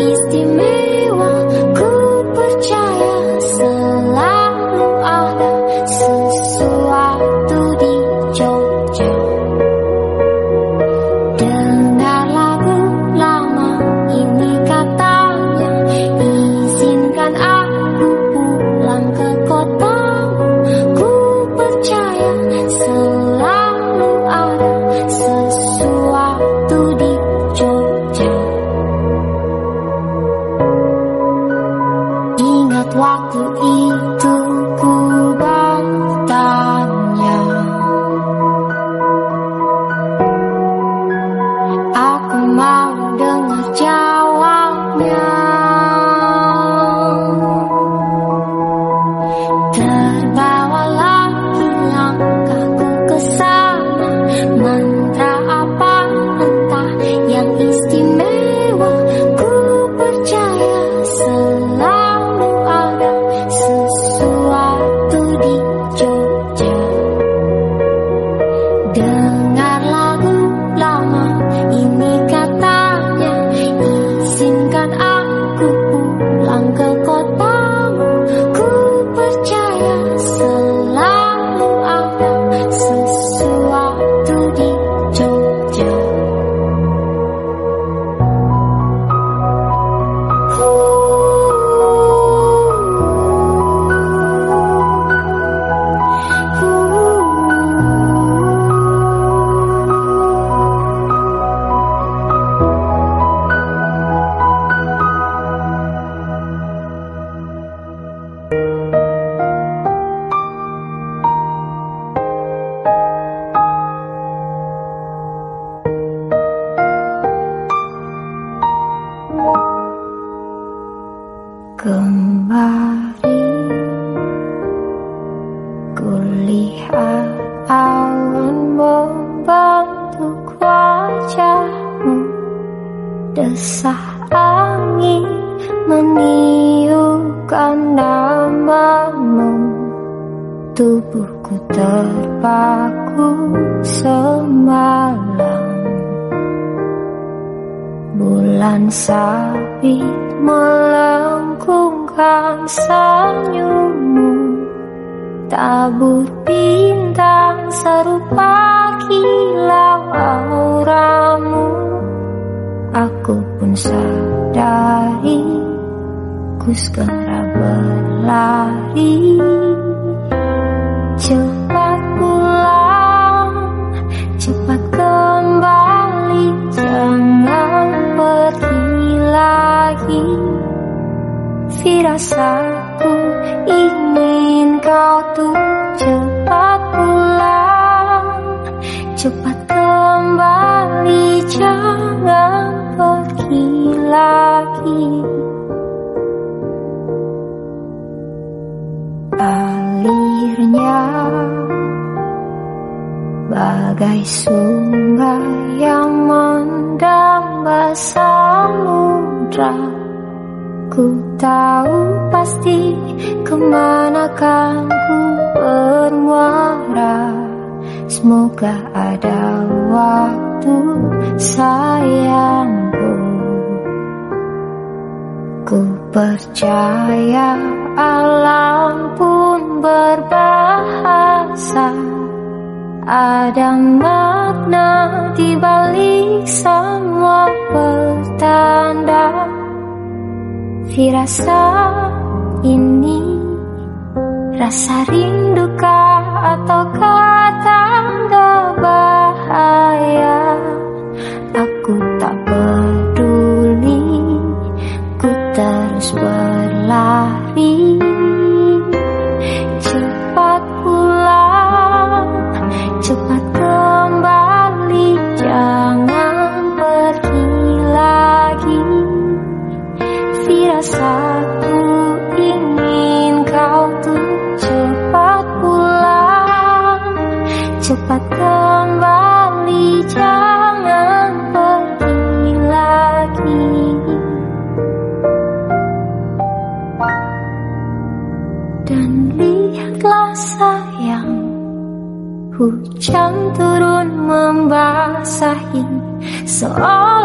yang istimewa Ku tahu pasti ke manakah ku bermuara. Semoga ada waktu sayangku. Ku percaya alam pun berbahasa. Ada makna di balik semua pertanda firasat ini Rasa rindu kah ataukah So all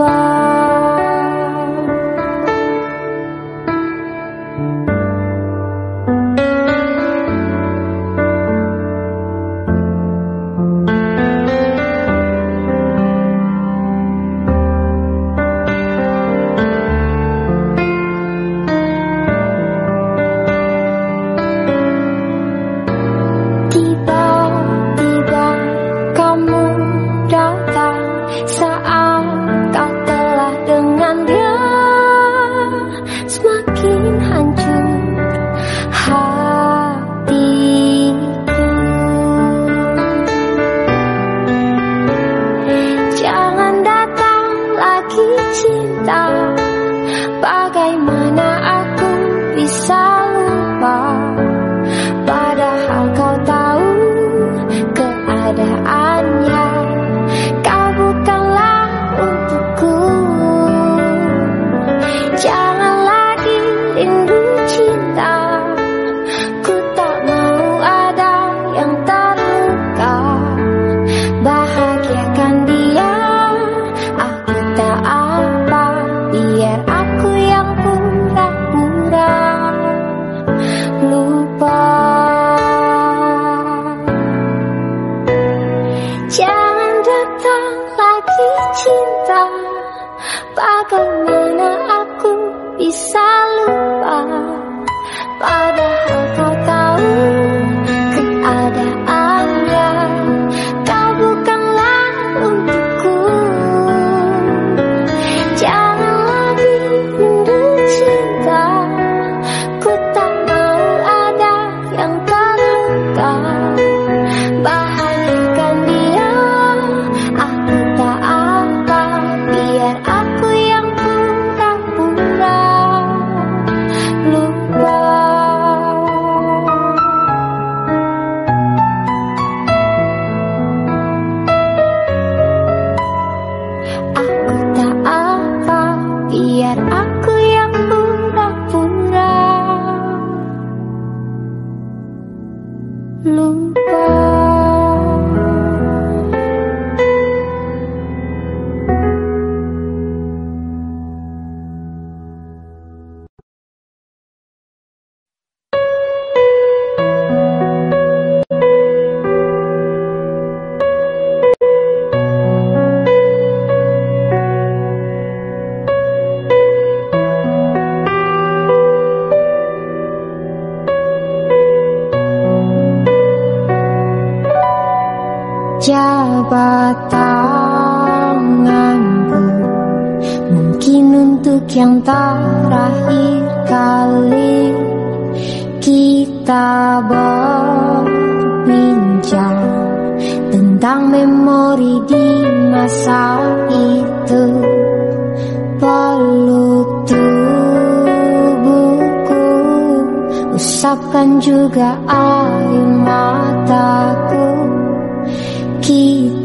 Bye.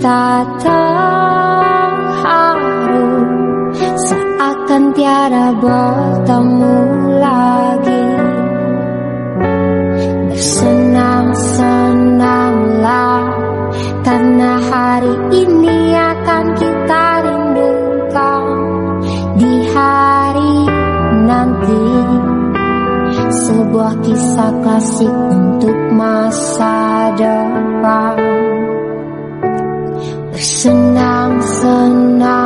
Tak terharu Seakan tiada bertemu lagi. Bersenang-senanglah Karena hari ini akan kita rindukan. Di hari nanti Sebuah kisah klasik untuk masa depan. the night.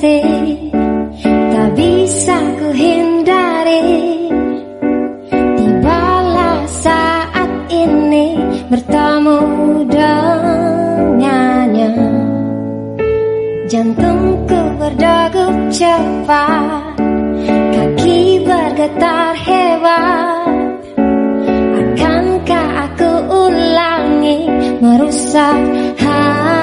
Berganti Tak bisa ku hindari Tibalah saat ini bertemu dengannya. Jantungku berdegup cepat Kaki bergetar hebat. Akankah aku ulangi merusak yang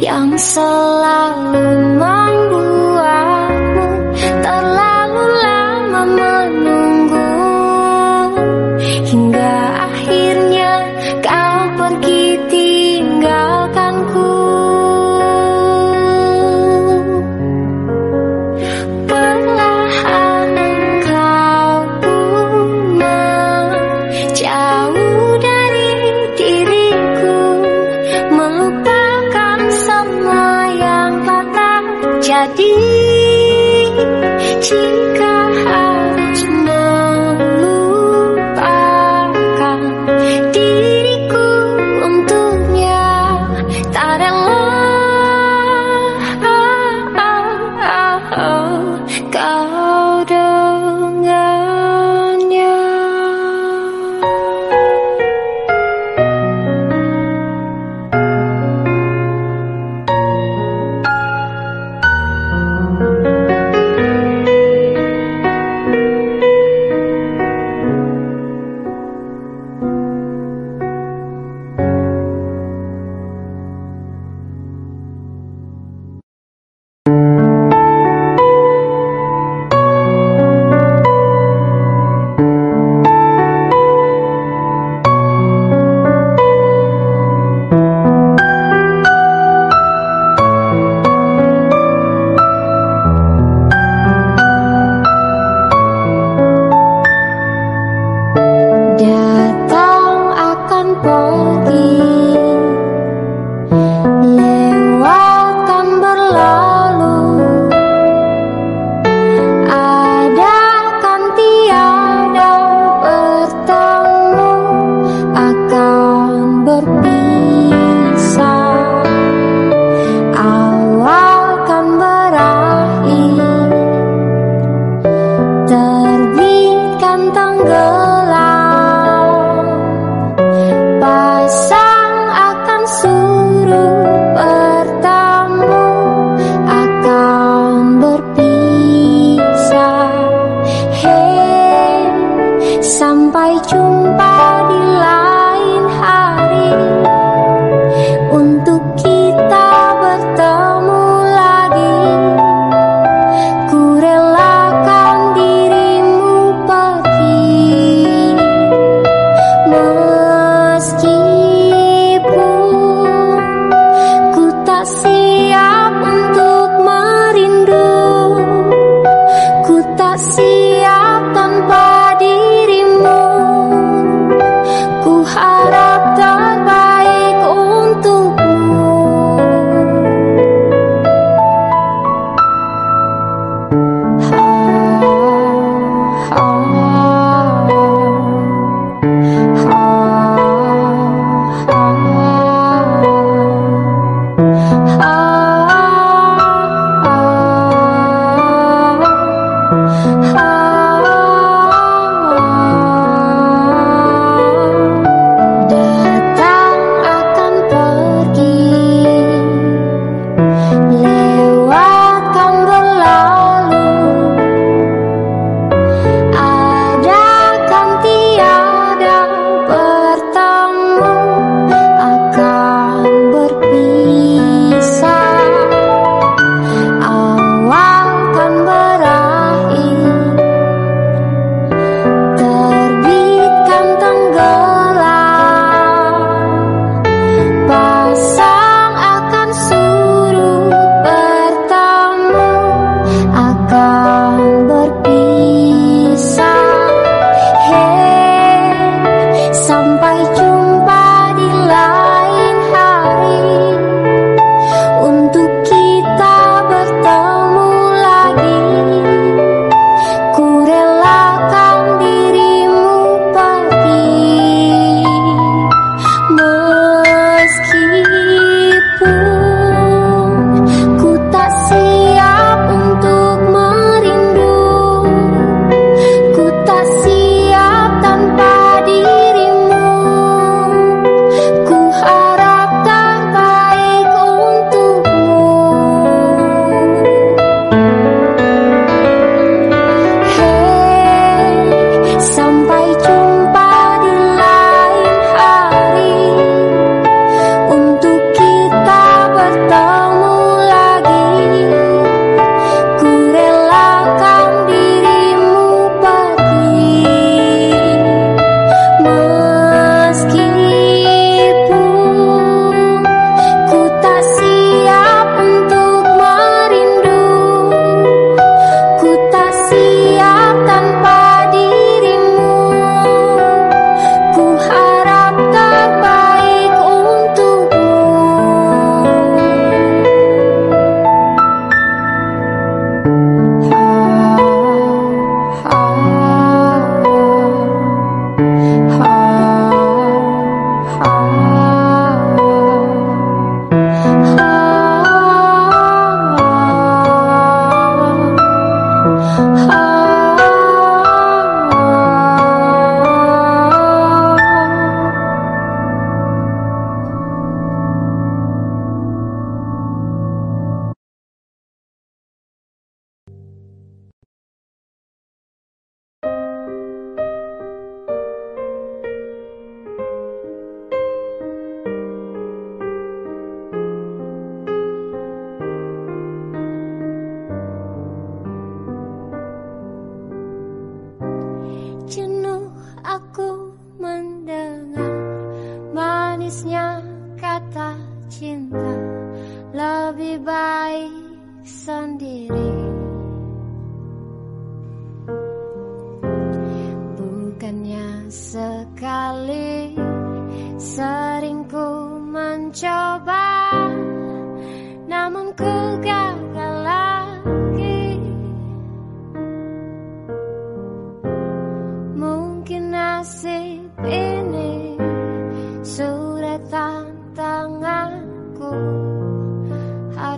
yang selalu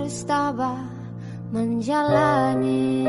harus tabah menjalani.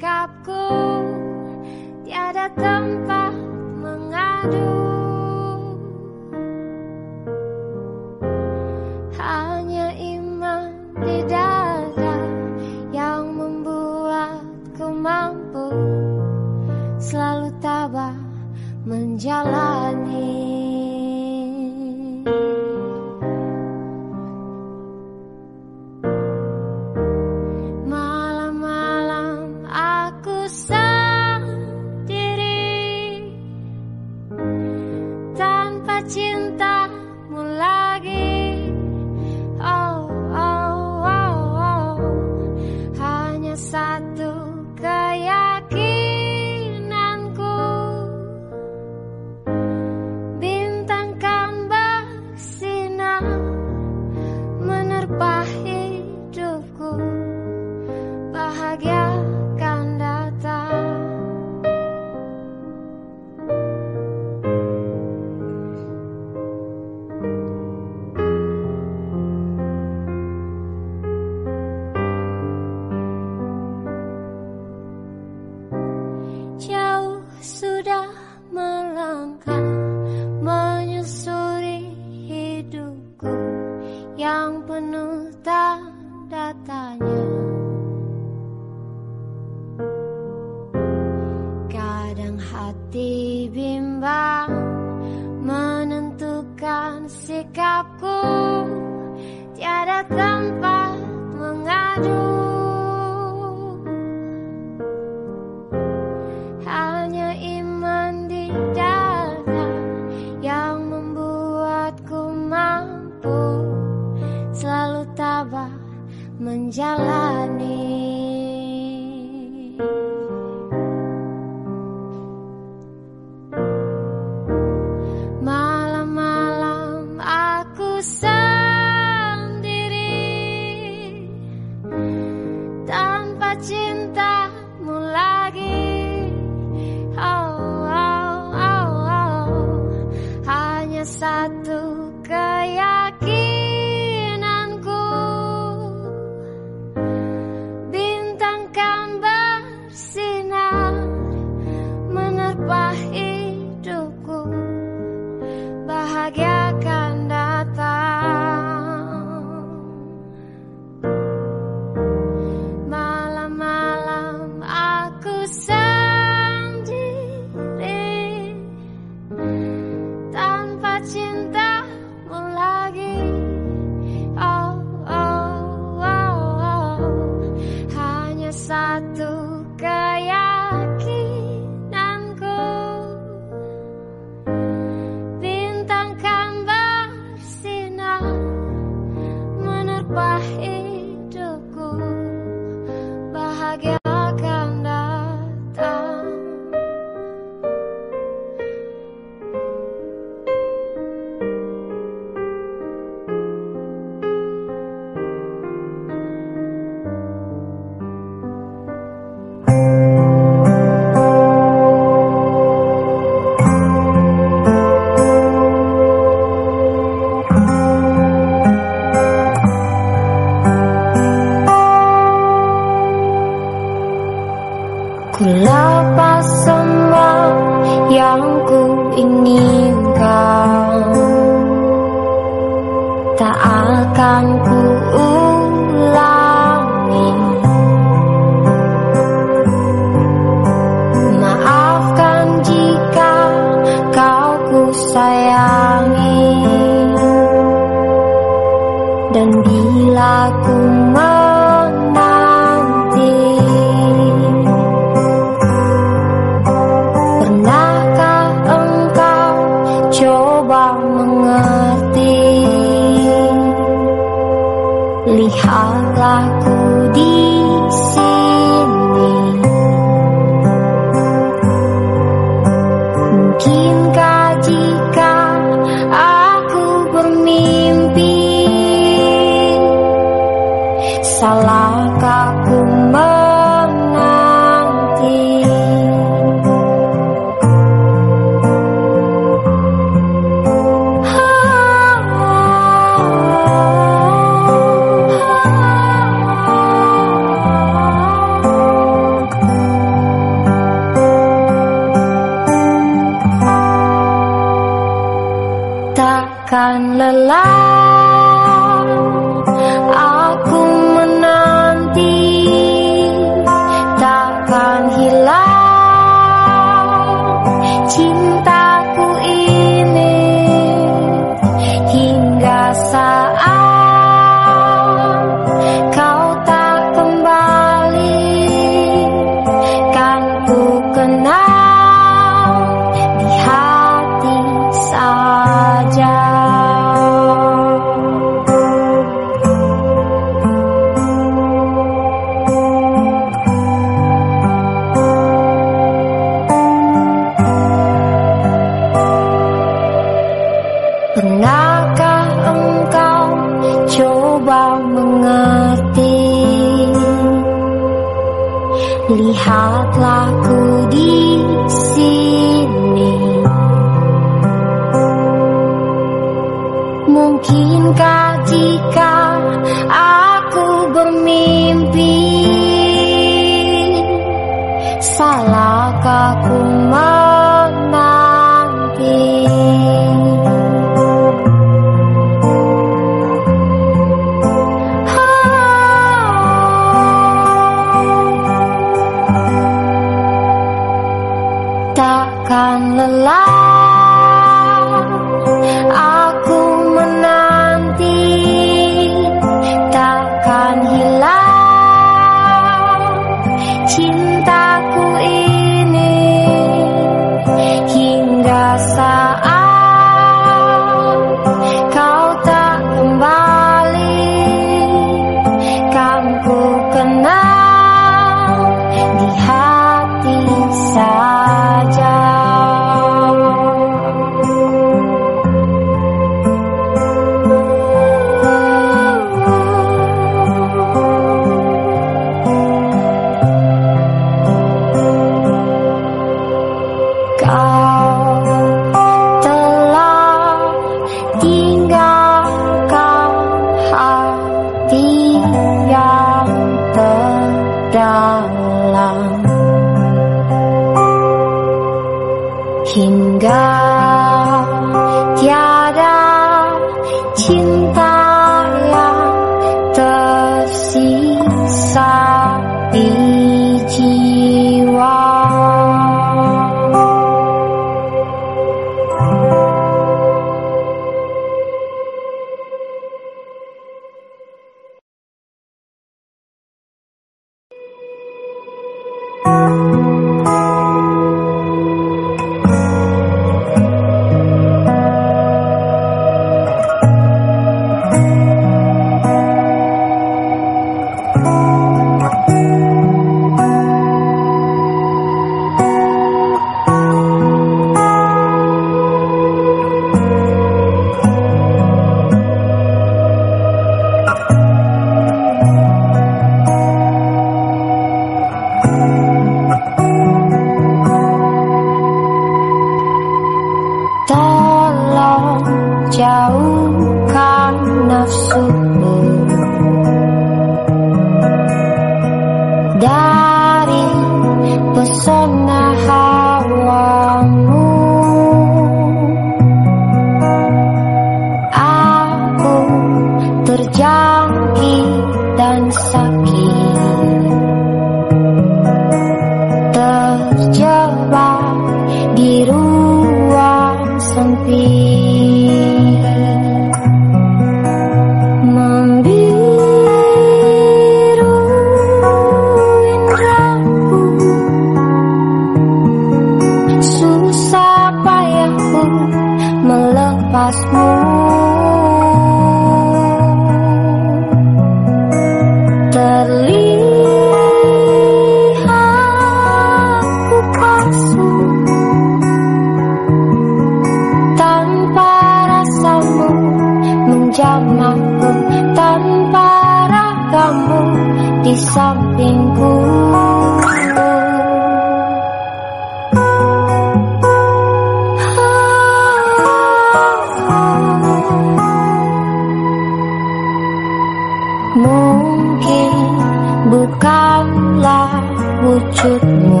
wujudmu.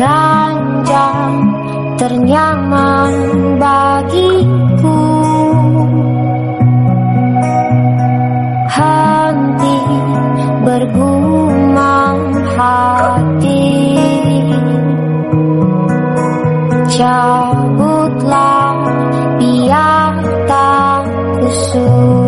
Ranjang ternyaman bagiku. Henti bergumam hati. Cabutlah biar tak kusut.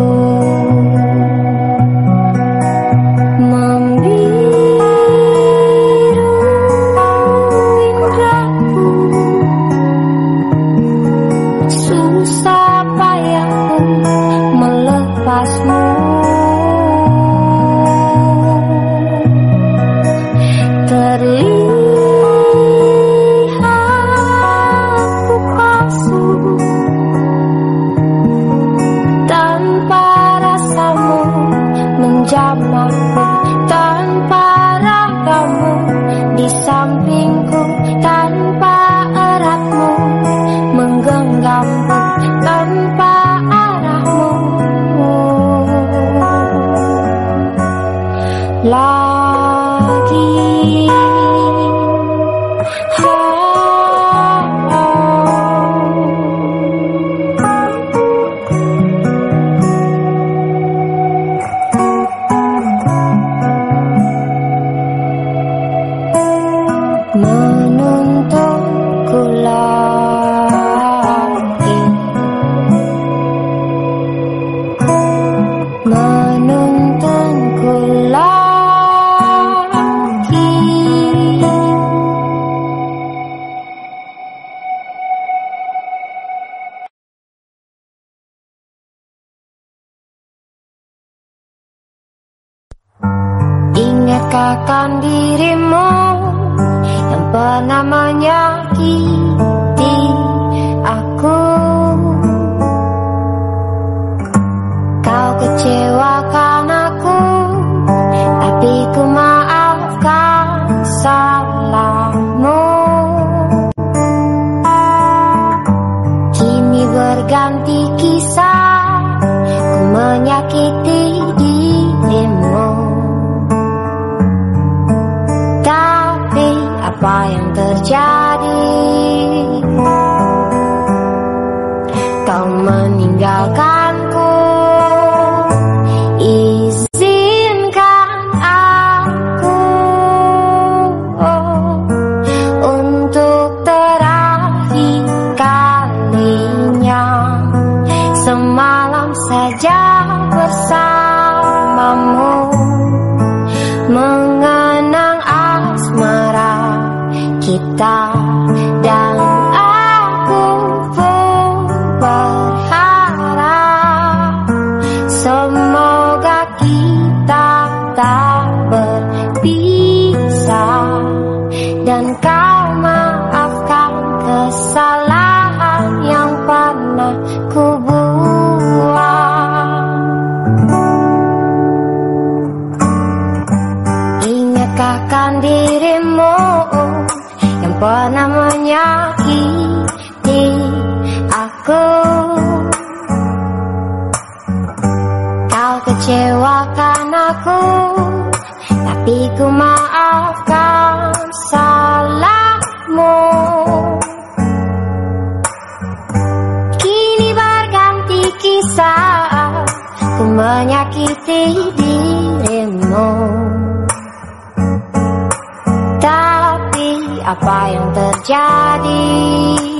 buang Ingatkahkan dirimu Yang pernah menyakiti aku? Kau kecewakan aku Tapi ku mau menyakiti dirimu. Tapi apa yang terjadi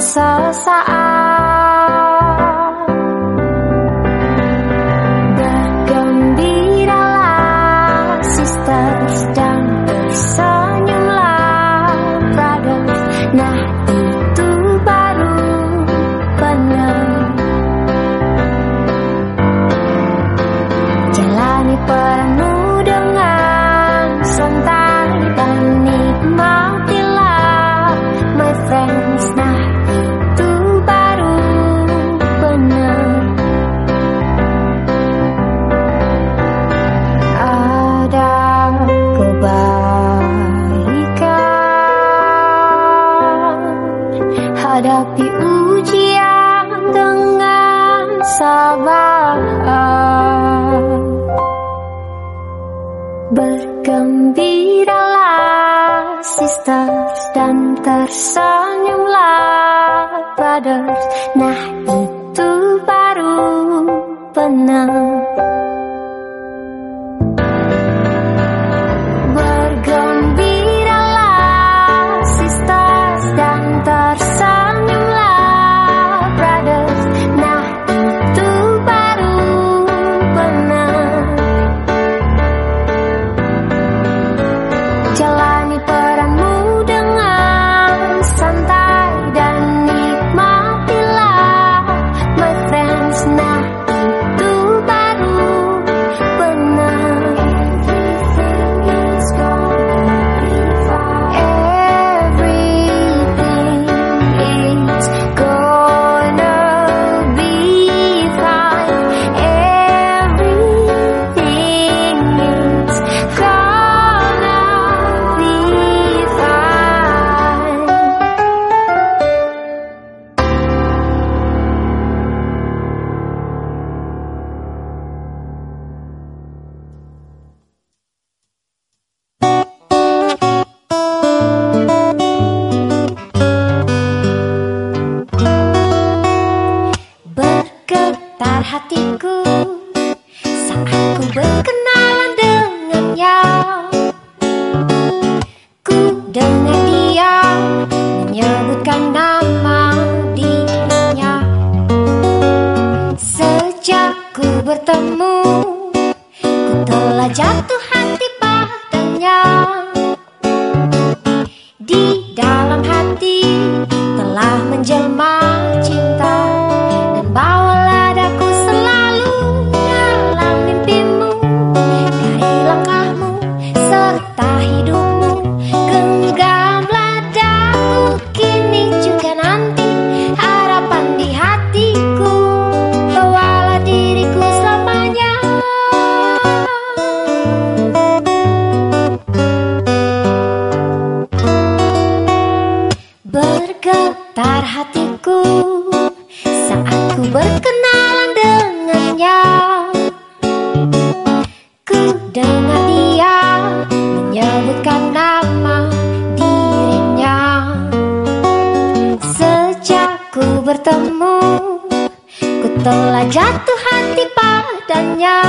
sesaat bertemu. Ku telah jatuh hati padanya.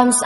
times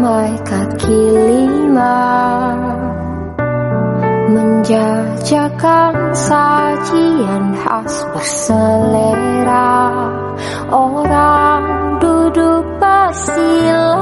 Ramai kaki lima Menjajakan sajian khas berselera. Orang duduk bersila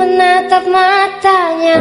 menatap matanya.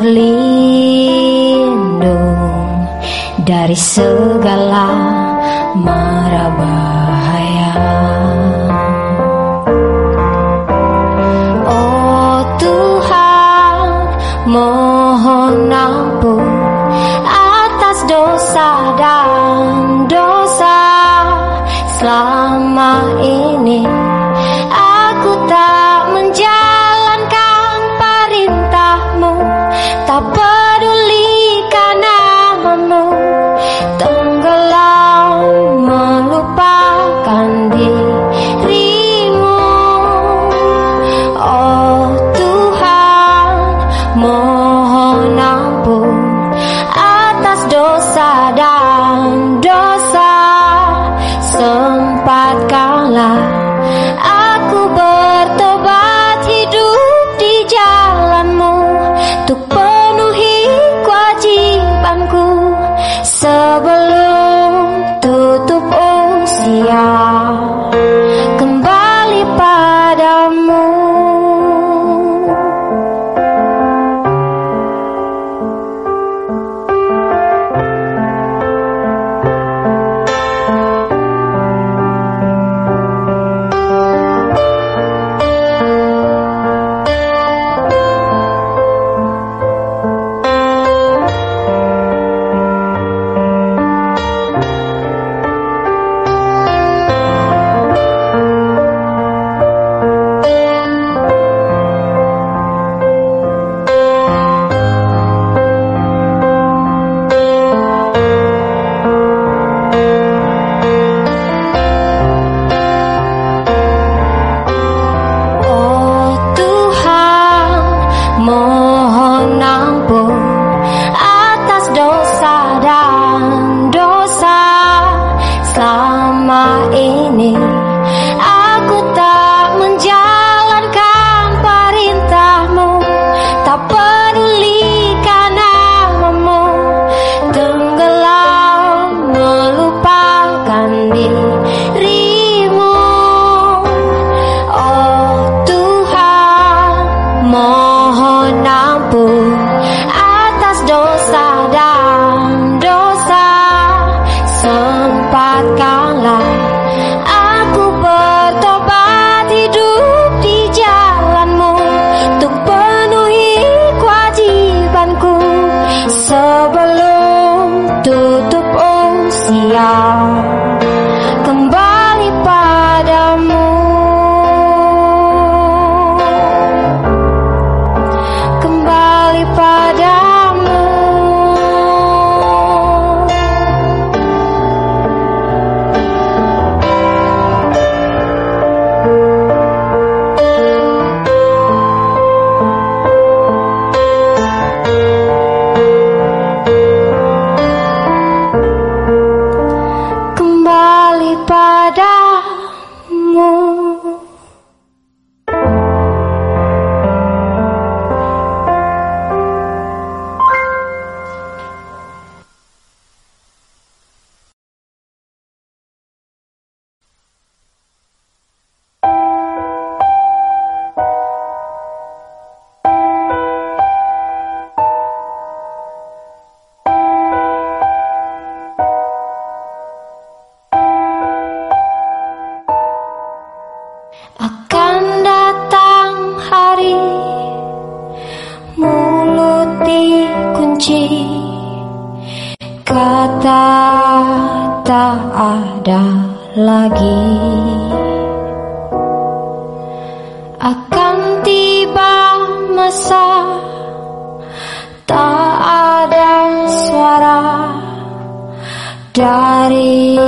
Leave. lagi. Akan tiba masa tak ada suara dari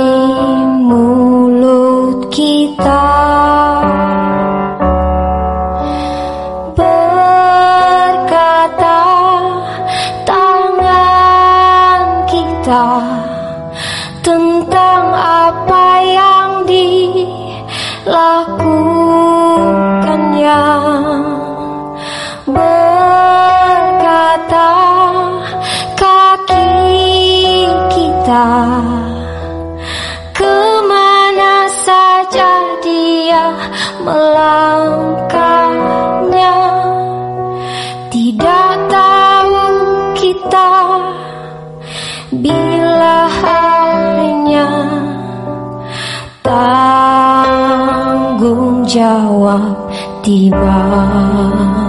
melangkahnya. Tidak tahu kita Bila hanya Tanggung jawab tiba.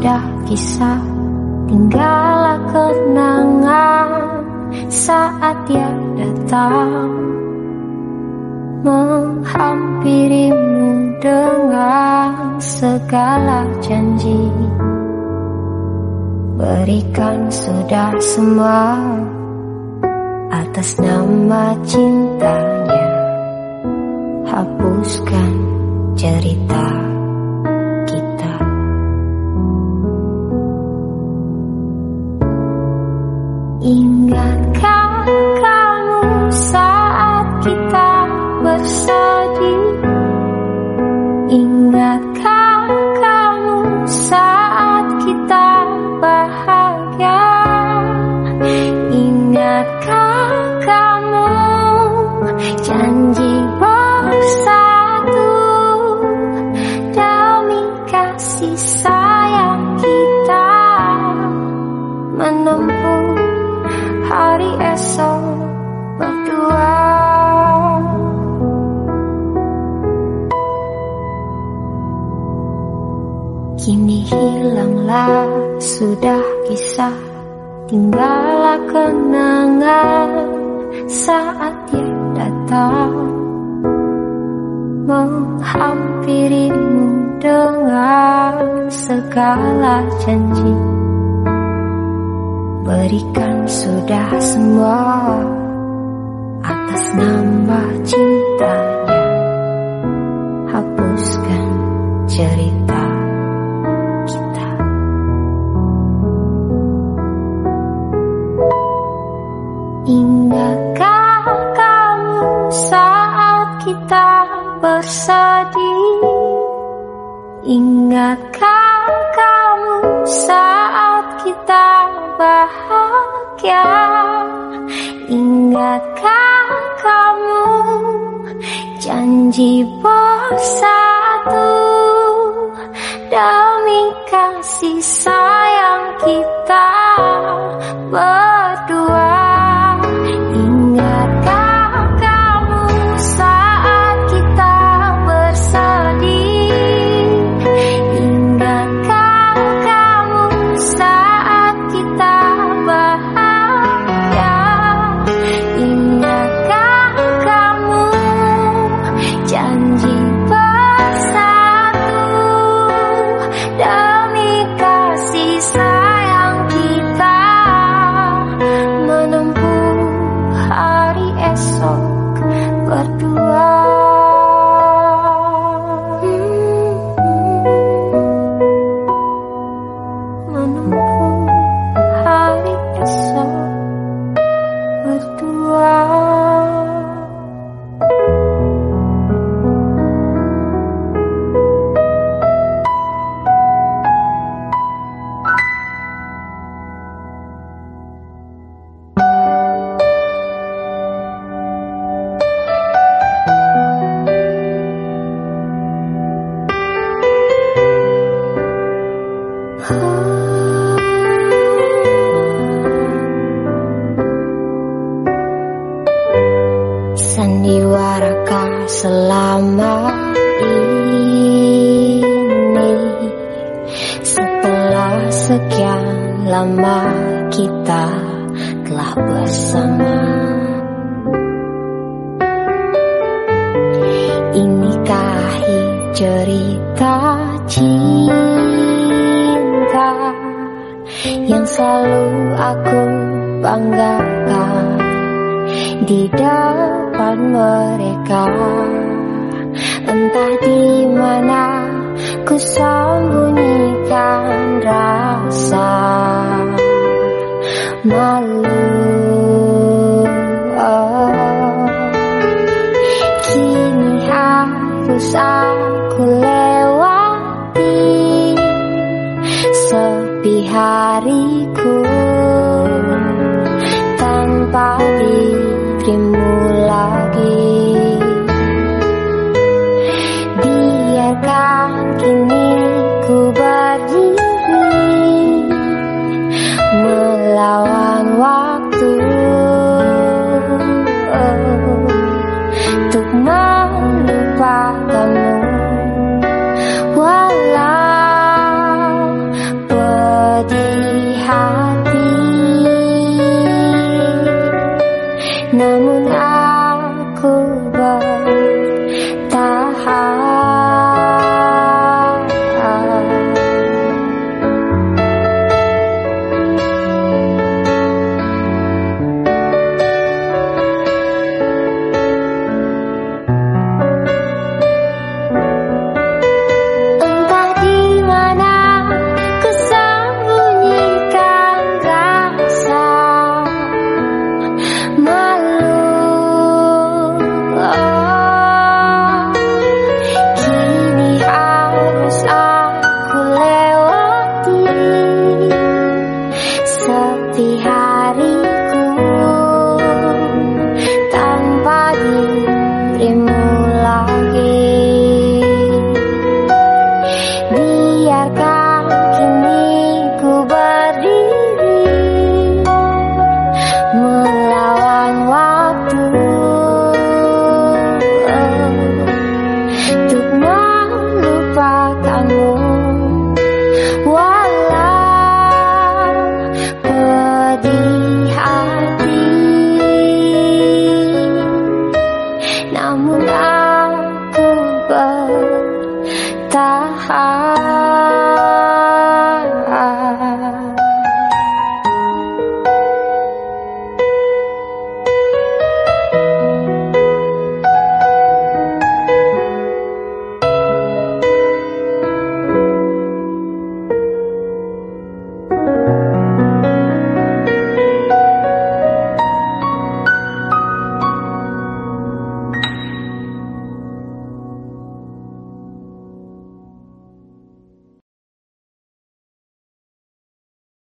sudah kisah Tinggallah kenangan saat dia datang. Menghampirimu dengan segala janji. Berikan sudah semua Atas nama cintanya. Hapuskan cerita. Ingatkah kamu saat kita bersedih? Sudah kisah tinggallah kenangan saat dia datang menghampirimu dengan segala janji berikan sudah semua atas nama cinta. sedih. Ingatkan kamu saat kita bahagia? Ingatkan kamu janji bersatu? Demi kasih sayang kita berdua.